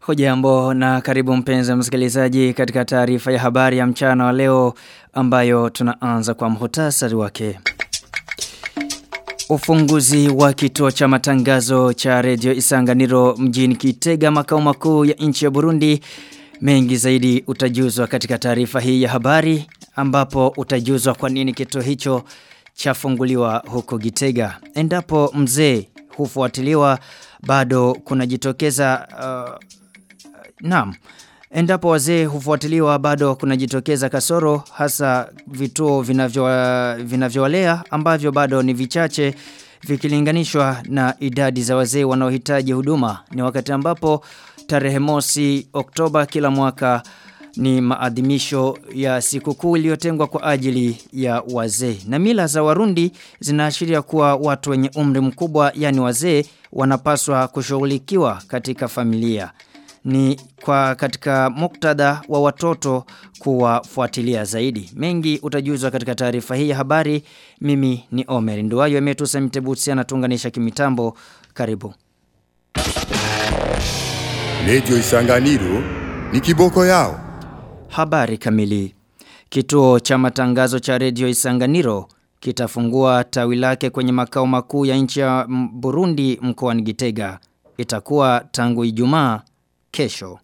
Hujambo na karibu mpenzi msikilizaji katika taarifa ya habari ya mchana wa leo ambayo tunaanza kwa mhutasari wake. Ufunguzi wa kituo cha matangazo cha redio Isanganiro mjini Kitega makao makuu ya nchi ya Burundi mengi zaidi utajuzwa katika taarifa hii ya habari ambapo utajuzwa kwa nini kituo hicho chafunguliwa huko Gitega. Endapo mzee hufuatiliwa bado kunajitokeza uh, Naam. Endapo wazee hufuatiliwa bado kunajitokeza kasoro hasa vituo vinavyowalea vinavyo ambavyo bado ni vichache vikilinganishwa na idadi za wazee wanaohitaji huduma. Ni wakati ambapo tarehe mosi Oktoba kila mwaka ni maadhimisho ya sikukuu iliyotengwa kwa ajili ya wazee. Na mila za Warundi zinaashiria kuwa watu wenye umri mkubwa yani wazee wanapaswa kushughulikiwa katika familia ni kwa katika muktadha wa watoto kuwafuatilia zaidi. Mengi utajuzwa katika taarifa hii ya habari. Mimi ni Omer Nduwayo emetusa mtebutsi anatuunganisha kimitambo. Karibu. Radio Isanganiro ni kiboko yao. Habari kamili. Kituo cha matangazo cha Radio Isanganiro kitafungua tawi lake kwenye makao makuu ya nchi ya Burundi mkoani Gitega. Itakuwa tangu Ijumaa kesho.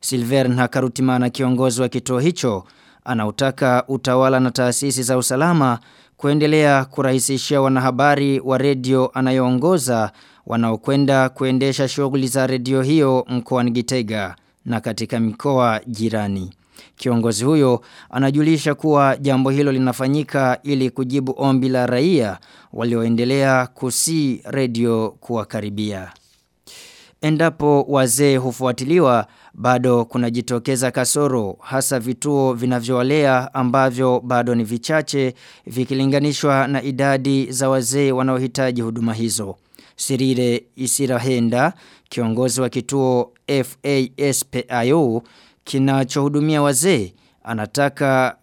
Silver Nakarutimana kiongozi wa kituo hicho anautaka utawala na taasisi za usalama kuendelea kurahisishia wanahabari wa redio anayoongoza wanaokwenda kuendesha shughuli za redio hiyo mkoani Gitega na katika mikoa jirani. Kiongozi huyo anajulisha kuwa jambo hilo linafanyika ili kujibu ombi la raia walioendelea kusi redio kuwakaribia. Endapo wazee hufuatiliwa bado kunajitokeza kasoro hasa vituo vinavyowalea ambavyo bado ni vichache vikilinganishwa na idadi za wazee wanaohitaji huduma hizo. Sirire Isirahenda, kiongozi wa kituo FASPIO kinachohudumia wazee, anataka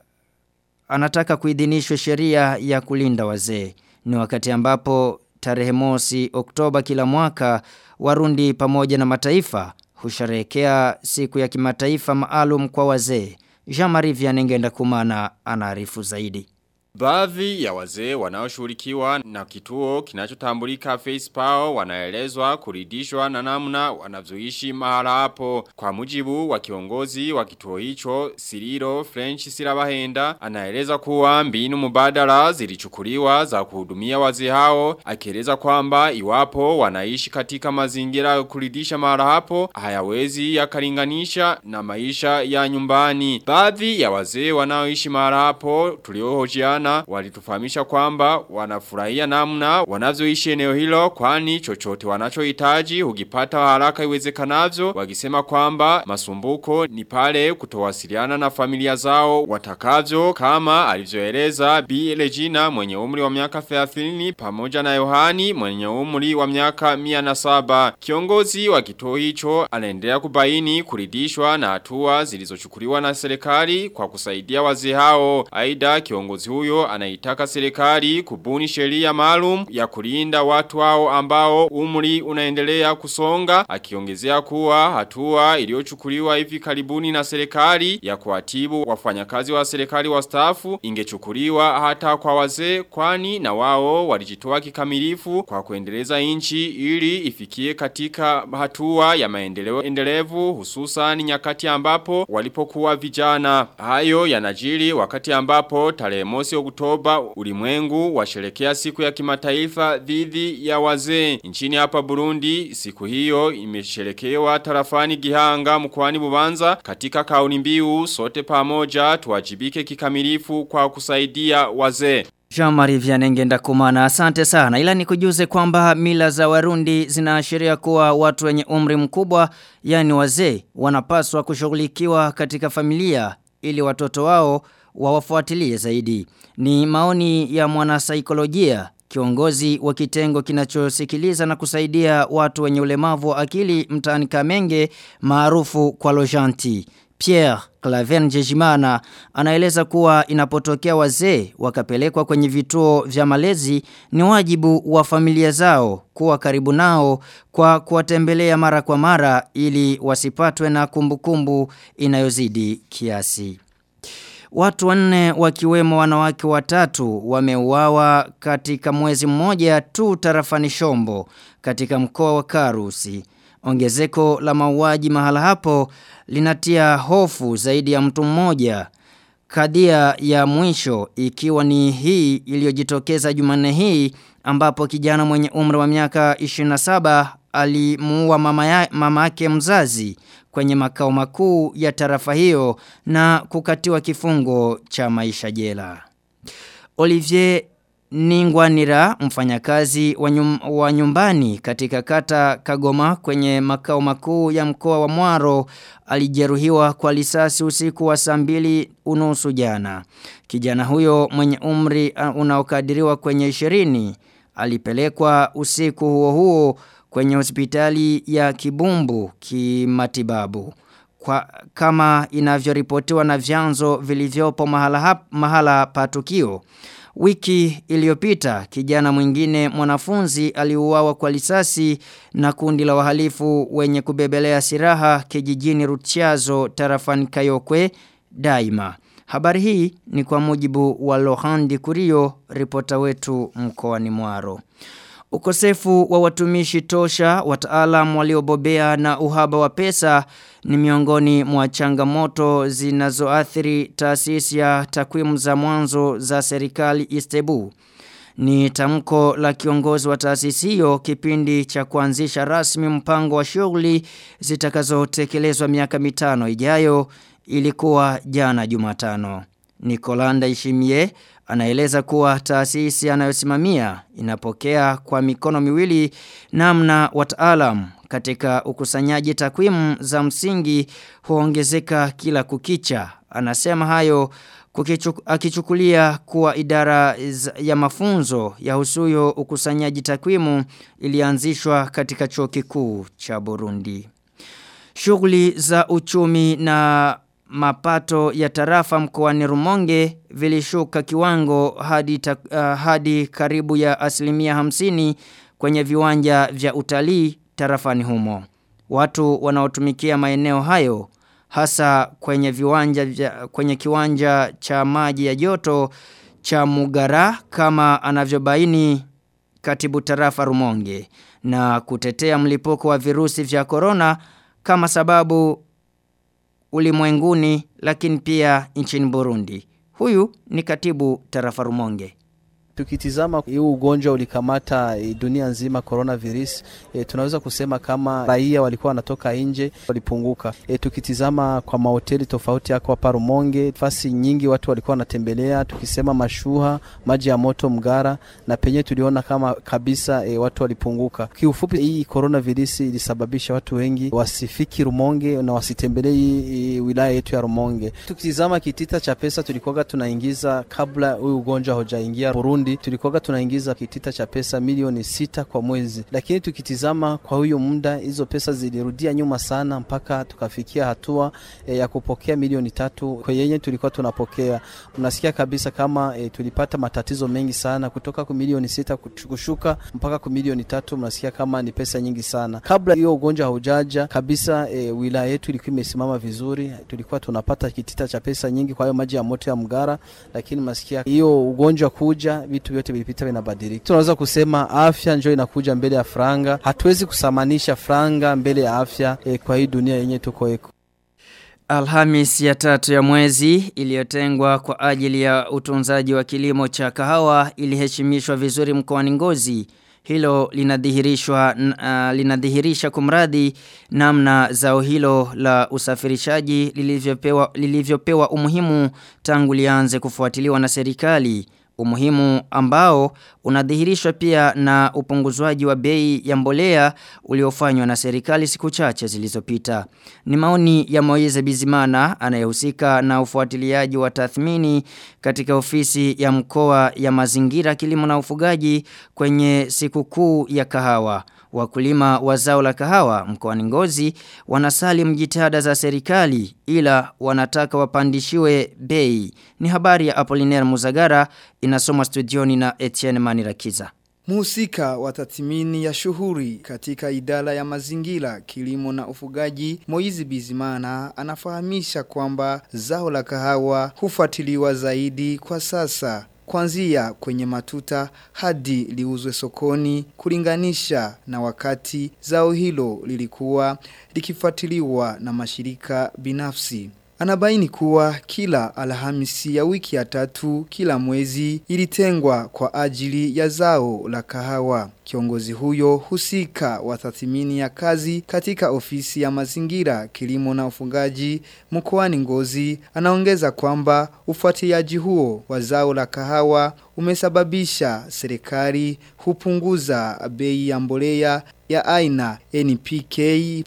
anataka kuidhinishwe sheria ya kulinda wazee. Ni wakati ambapo tarehe mosi Oktoba kila mwaka Warundi pamoja na mataifa husherehekea siku ya kimataifa maalum kwa wazee. Jean-Marie Vianengenda kumana anaarifu zaidi. Baadhi ya wazee wanaoshughulikiwa na kituo kinachotambulika FacePower wanaelezwa kuridishwa na namna wanavyoishi mahala hapo. Kwa mujibu wa kiongozi wa kituo hicho Siriro French Sirabahenda anaeleza kuwa mbinu mubadala zilichukuliwa za kuhudumia wazee hao akieleza kwamba iwapo wanaishi katika mazingira ya kuridhisha mahala hapo hayawezi yakalinganisha na maisha ya nyumbani. Baadhi ya wazee wanaoishi mahala hapo tuliohojiana jana walitufahamisha kwamba wanafurahia namna wanavyoishi eneo hilo kwani chochote wanachohitaji hugipata haraka iwezekanavyo wakisema kwamba masumbuko ni pale kutowasiliana na familia zao watakavyo kama alivyoeleza Bi Regina mwenye umri wa miaka 30 pamoja na Yohani mwenye umri wa miaka 107 kiongozi wa kituo hicho anaendelea kubaini kuridishwa na hatua zilizochukuliwa na serikali kwa kusaidia wazee hao. Aidha kiongozi huyo huyo anaitaka serikali kubuni sheria maalum ya kulinda watu hao ambao umri unaendelea kusonga akiongezea kuwa hatua iliyochukuliwa hivi karibuni na serikali ya kuatibu wafanyakazi wa serikali wastaafu ingechukuliwa hata kwa wazee kwani na wao walijitoa kikamilifu kwa kuendeleza nchi ili ifikie katika hatua ya maendeleo endelevu hususan nyakati ambapo walipokuwa vijana. Hayo yanajiri wakati ambapo tarehe mosi Oktoba ulimwengu washerekea siku ya kimataifa dhidi ya wazee. Nchini hapa Burundi siku hiyo imesherekewa tarafani Gihanga mkoani Bubanza katika kauli mbiu sote pamoja tuwajibike kikamilifu kwa kusaidia wazee. Jean-Marie Vianengenda kumana asante sana ila nikujuze kwamba mila za warundi zinaashiria kuwa watu wenye umri mkubwa yani wazee wanapaswa kushughulikiwa katika familia ili watoto wao wawafuatilie zaidi. Ni maoni ya mwanasaikolojia kiongozi wa kitengo kinachosikiliza na kusaidia watu wenye ulemavu wa akili mtaani Kamenge maarufu kwa Lojanti. Pierre Claver jejimana anaeleza kuwa inapotokea wazee wakapelekwa kwenye vituo vya malezi ni wajibu wa familia zao kuwa karibu nao kwa kuwatembelea mara kwa mara ili wasipatwe na kumbukumbu inayozidi kiasi. Watu wanne wakiwemo wanawake watatu wameuawa katika mwezi mmoja tu tarafani Shombo katika mkoa wa Karusi. Ongezeko la mauaji mahala hapo linatia hofu zaidi ya mtu mmoja. Kadia ya mwisho ikiwa ni hii iliyojitokeza Jumanne hii ambapo kijana mwenye umri wa miaka 27 alimuua mama, ya, mama yake mzazi kwenye makao makuu ya tarafa hiyo na kukatiwa kifungo cha maisha jela. Olivier Ningwanira mfanyakazi wa, nyum, wa nyumbani katika kata Kagoma kwenye makao makuu ya mkoa wa Mwaro alijeruhiwa kwa risasi usiku wa saa mbili unusu jana. Kijana huyo mwenye umri uh, unaokadiriwa kwenye 20 alipelekwa usiku huo huo kwenye hospitali ya Kibumbu kimatibabu. Kwa, kama inavyoripotiwa na vyanzo vilivyopo mahala, hap, mahala pa tukio. Wiki iliyopita kijana mwingine mwanafunzi aliuawa kwa risasi na kundi la wahalifu wenye kubebelea siraha kijijini Rutiazo tarafani Kayokwe daima. Habari hii ni kwa mujibu wa Lohandi Kurio, ripota wetu mkoani Mwaro. Ukosefu wa watumishi tosha, wataalam waliobobea na uhaba wa pesa ni miongoni mwa changamoto zinazoathiri taasisi ya takwimu za mwanzo za serikali Istebu. Ni tamko la kiongozi wa taasisi hiyo kipindi cha kuanzisha rasmi mpango wa shughuli zitakazotekelezwa miaka mitano ijayo ilikuwa jana Jumatano. Nikolanda Ishimie anaeleza kuwa taasisi anayosimamia inapokea kwa mikono miwili namna wataalam katika ukusanyaji takwimu za msingi huongezeka kila kukicha. Anasema hayo kukichuk, akichukulia kuwa idara ya mafunzo ya husuyo ukusanyaji takwimu ilianzishwa katika chuo kikuu cha Burundi. Shughuli za uchumi na mapato ya tarafa mkoani Rumonge vilishuka kiwango hadi, ta, uh, hadi karibu ya asilimia hamsini kwenye viwanja vya utalii tarafani humo. Watu wanaotumikia maeneo hayo hasa kwenye viwanja vya, kwenye kiwanja cha maji ya joto cha Mugara kama anavyobaini katibu tarafa Rumonge na kutetea mlipuko wa virusi vya korona kama sababu ulimwenguni lakini pia nchini Burundi. Huyu ni katibu tarafa Rumonge. Tukitizama huu ugonjwa ulikamata e, dunia nzima coronavirus, e, tunaweza kusema kama raia walikuwa wanatoka nje walipunguka. E, tukitizama kwa mahoteli tofauti yako hapa Rumonge, fasi nyingi watu walikuwa wanatembelea, tukisema mashuha, maji ya moto, Mgara na penye tuliona kama kabisa e, watu walipunguka. Kiufupi, hii coronavirus ilisababisha watu wengi wasifiki Rumonge na wasitembelee wilaya yetu ya Rumonge. Tukitizama kitita cha pesa tulikuwa tunaingiza kabla huyu ugonjwa hojaingia Burundi Burundi tulikuwa tunaingiza kitita cha pesa milioni sita kwa mwezi, lakini tukitizama kwa huyo muda hizo pesa zilirudia nyuma sana mpaka tukafikia hatua e, ya kupokea milioni tatu kwa yenye tulikuwa tunapokea. Mnasikia kabisa kama e, tulipata matatizo mengi sana kutoka kwa milioni sita kushuka mpaka kwa milioni tatu. Mnasikia kama ni pesa nyingi sana. Kabla hiyo ugonjwa haujaja kabisa, e, wilaya yetu ilikuwa imesimama vizuri, tulikuwa tunapata kitita cha pesa nyingi kwa hiyo maji ya moto ya Mgara, lakini mnasikia hiyo ugonjwa kuja vitu vyote vilipita vinabadilika. Tunaweza kusema afya njoo inakuja mbele ya franga. Hatuwezi kusamanisha franga mbele ya afya e, kwa hii dunia yenye tuko eko. Alhamis ya tatu ya mwezi iliyotengwa kwa ajili ya utunzaji wa kilimo cha kahawa iliheshimishwa vizuri mkoani Ngozi. Hilo linadhihirishwa uh, linadhihirisha kumradhi namna zao hilo la usafirishaji lilivyopewa lilivyopewa umuhimu tangu lianze kufuatiliwa na serikali umuhimu ambao unadhihirishwa pia na upunguzwaji wa bei ya mbolea uliofanywa na serikali siku chache zilizopita. Ni maoni ya Moize Bizimana anayehusika na ufuatiliaji wa tathmini katika ofisi ya mkoa ya mazingira kilimo na ufugaji kwenye siku kuu ya kahawa. Wakulima wa zao la kahawa mkoani Ngozi wanasali mjitada za serikali ila wanataka wapandishiwe bei. Ni habari ya Apollinaire Muzagara inasoma studioni na Etienne Manirakiza. Muhusika wa tathmini ya shuhuri katika idara ya mazingira, kilimo na ufugaji, Moizi Bizimana anafahamisha kwamba zao la kahawa hufuatiliwa zaidi kwa sasa kuanzia kwenye matuta hadi liuzwe sokoni kulinganisha na wakati zao hilo lilikuwa likifuatiliwa na mashirika binafsi. Anabaini kuwa kila alhamisi ya wiki ya tatu kila mwezi ilitengwa kwa ajili ya zao la kahawa. Kiongozi huyo husika wa tathmini ya kazi katika ofisi ya mazingira, kilimo na ufungaji mkoani Ngozi anaongeza kwamba ufuatiliaji huo wa zao la kahawa umesababisha serikali hupunguza bei ya mbolea ya aina NPK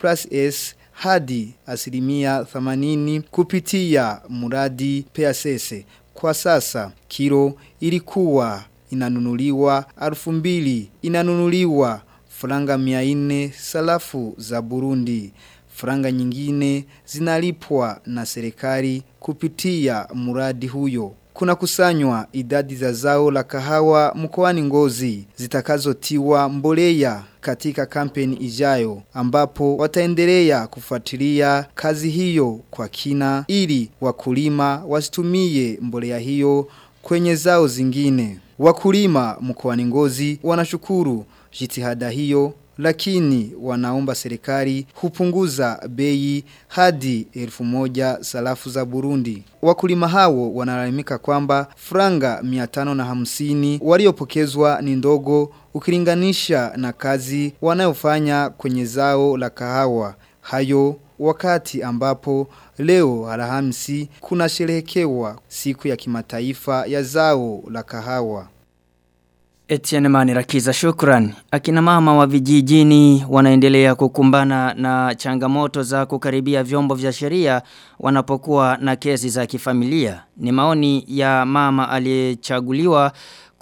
plus S hadi asilimia 80 kupitia muradi PSS. Kwa sasa kilo ilikuwa inanunuliwa alfu mbili inanunuliwa franga mia nne salafu za Burundi. Franga nyingine zinalipwa na serikali kupitia muradi huyo. Kuna kusanywa idadi za zao la kahawa mkoani ngozi zitakazotiwa mboleya katika kampeni ijayo ambapo wataendelea kufuatilia kazi hiyo kwa kina ili wakulima wasitumie mbolea hiyo kwenye zao zingine. Wakulima mkoani ngozi wanashukuru jitihada hiyo lakini wanaomba serikali hupunguza bei hadi elfu moja salafu za Burundi. Wakulima hao wanalalamika kwamba franga 550 waliopokezwa ni ndogo ukilinganisha na kazi wanayofanya kwenye zao la kahawa. Hayo wakati ambapo leo Alhamisi kunasherehekewa siku ya kimataifa ya zao la kahawa. Etienne Manirakiza shukran. Akina mama wa vijijini wanaendelea kukumbana na changamoto za kukaribia vyombo vya sheria wanapokuwa na kesi za kifamilia. Ni maoni ya mama aliyechaguliwa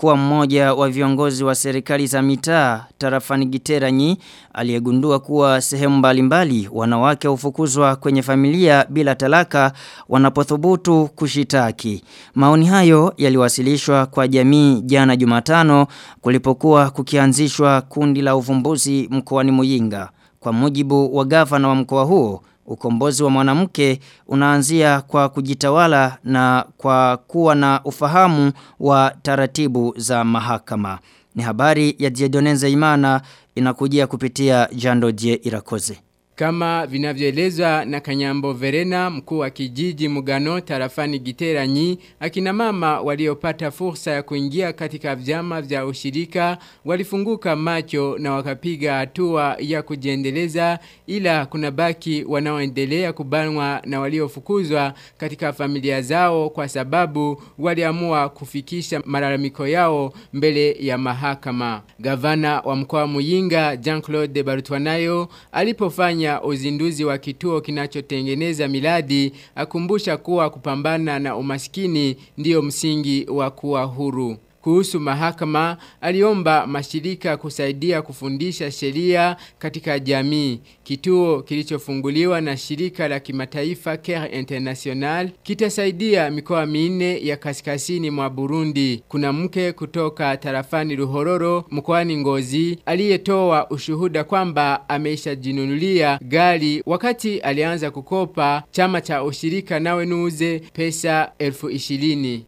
kuwa mmoja wa viongozi wa serikali za mitaa tarafani Giteranyi aliyegundua kuwa sehemu mbalimbali wanawake hufukuzwa kwenye familia bila talaka wanapothubutu kushitaki. Maoni hayo yaliwasilishwa kwa jamii jana Jumatano kulipokuwa kukianzishwa kundi la uvumbuzi mkoani Muyinga. Kwa mujibu wa gavana wa mkoa huo ukombozi wa mwanamke unaanzia kwa kujitawala na kwa kuwa na ufahamu wa taratibu za mahakama. Ni habari ya Diedonenza Imana inakujia kupitia Jando Die Irakoze. Kama vinavyoelezwa na Kanyambo Verena mkuu wa kijiji Mugano tarafani gitera nyi akina mama waliopata fursa ya kuingia katika vyama vya ushirika walifunguka macho na wakapiga hatua ya kujiendeleza ila kuna baki wanaoendelea kubanwa na waliofukuzwa katika familia zao kwa sababu waliamua kufikisha malalamiko yao mbele ya mahakama. Gavana wa mkoa Muyinga Jean-Claude Barutwanayo alipofanya uzinduzi wa kituo kinachotengeneza miladi akumbusha kuwa kupambana na umaskini ndio msingi wa kuwa huru. Kuhusu mahakama, aliomba mashirika kusaidia kufundisha sheria katika jamii. Kituo kilichofunguliwa na shirika la kimataifa Care International kitasaidia mikoa minne ya kaskazini mwa Burundi. Kuna mke kutoka tarafani Ruhororo mkoani Ngozi aliyetoa ushuhuda kwamba ameishajinunulia gari wakati alianza kukopa chama cha ushirika nawe nuuze pesa elfu ishirini.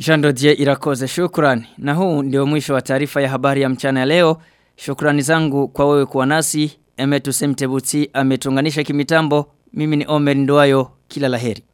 Jando Die Irakoze shukrani. Na huu ndio mwisho wa taarifa ya habari ya mchana ya leo. Shukrani zangu kwa wewe kuwa nasi. Emetu Semtebuti ametunganisha kimitambo. Mimi ni Omer Ndoayo. Kila la heri.